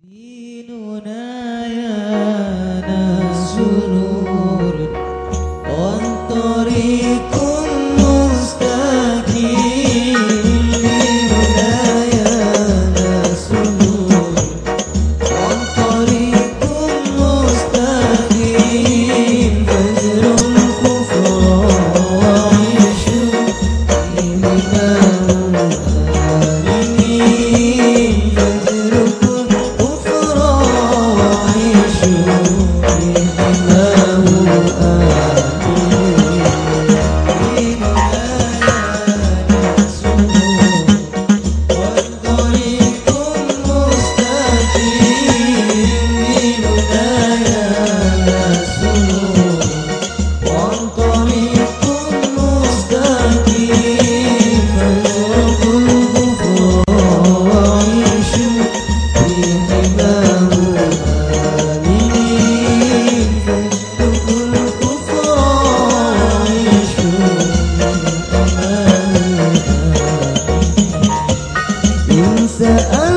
The The.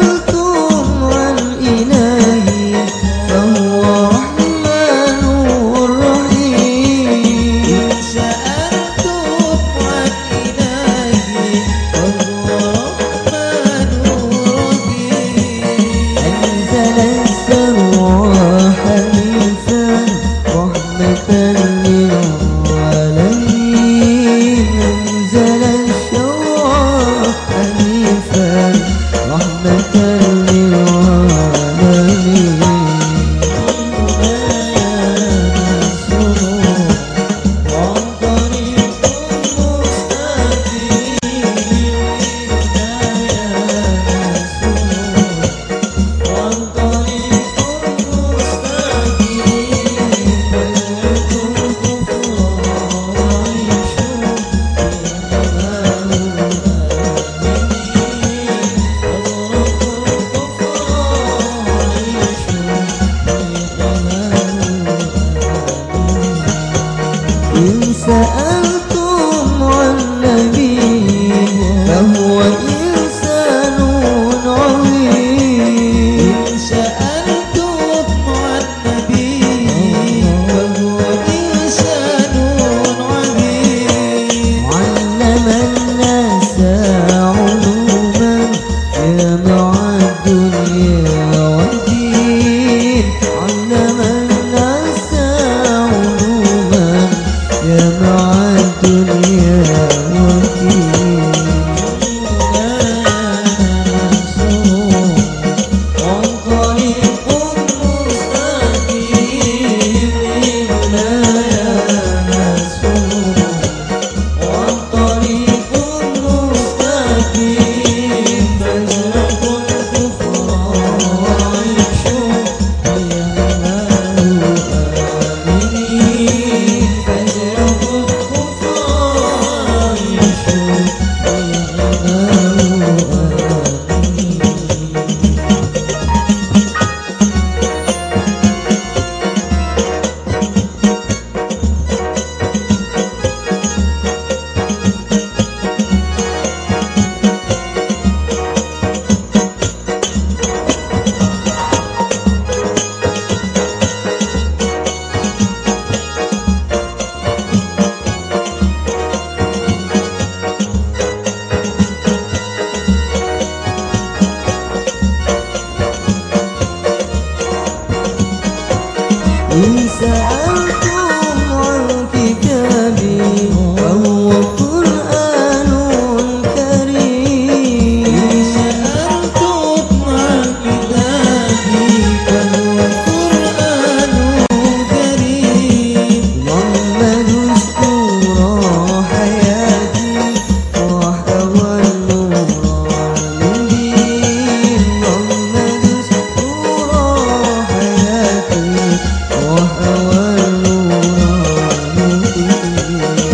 amor.